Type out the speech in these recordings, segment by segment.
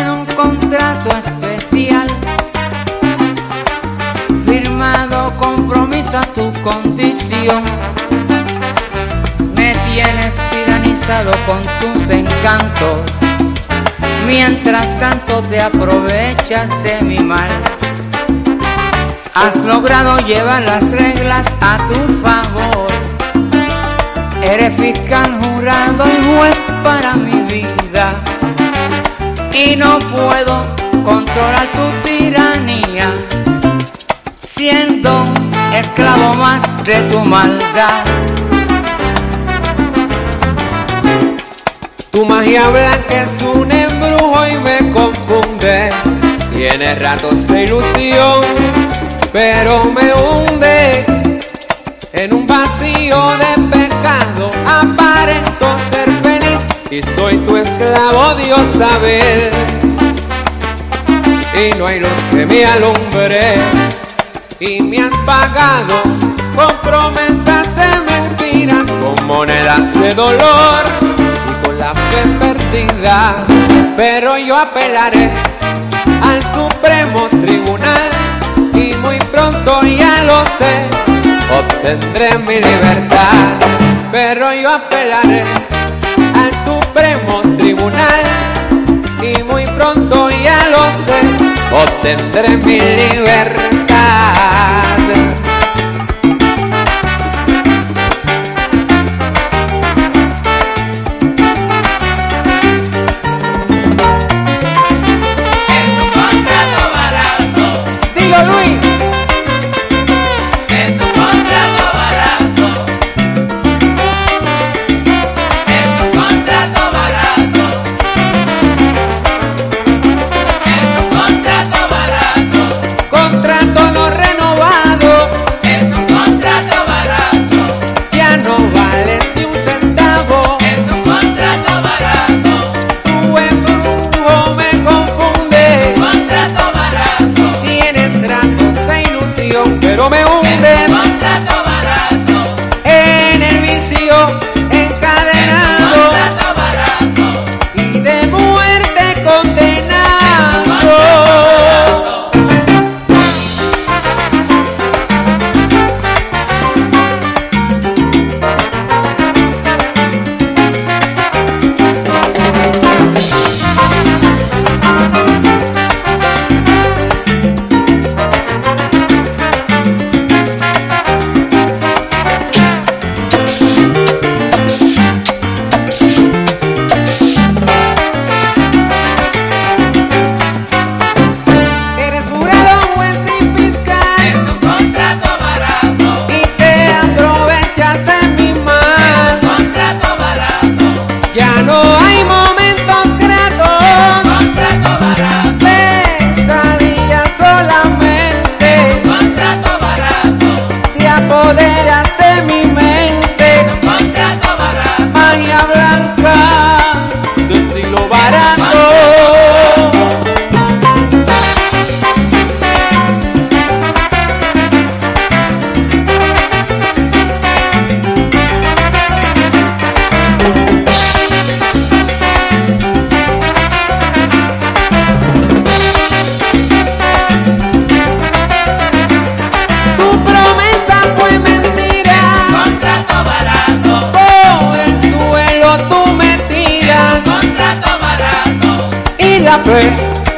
en un contrato especial, firmado compromiso a tu condición. Me tienes tiranizado con tus encantos, mientras tanto te aprovechas de mi mal. Has logrado llevar las reglas a tu favor. Eres fiscal, jurado y juez para mí. Y no puedo controlar tu tiranía, siendo esclavo más de tu maldad. Tu magia blanca es un embrujo y me confunde. Tiene ratos de ilusión, pero me hunde en un vacío de Dios saber. Y no hay luz que me alumbre y me has pagado con promesas de mentiras, con monedas de dolor y con la fe perdida. Pero yo apelaré al Supremo Tribunal y muy pronto ya lo sé, obtendré mi libertad. Pero yo apelaré al Supremo Tribunal y muy pronto ya lo sé, obtendré mi libertad.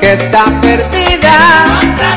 que está perdida.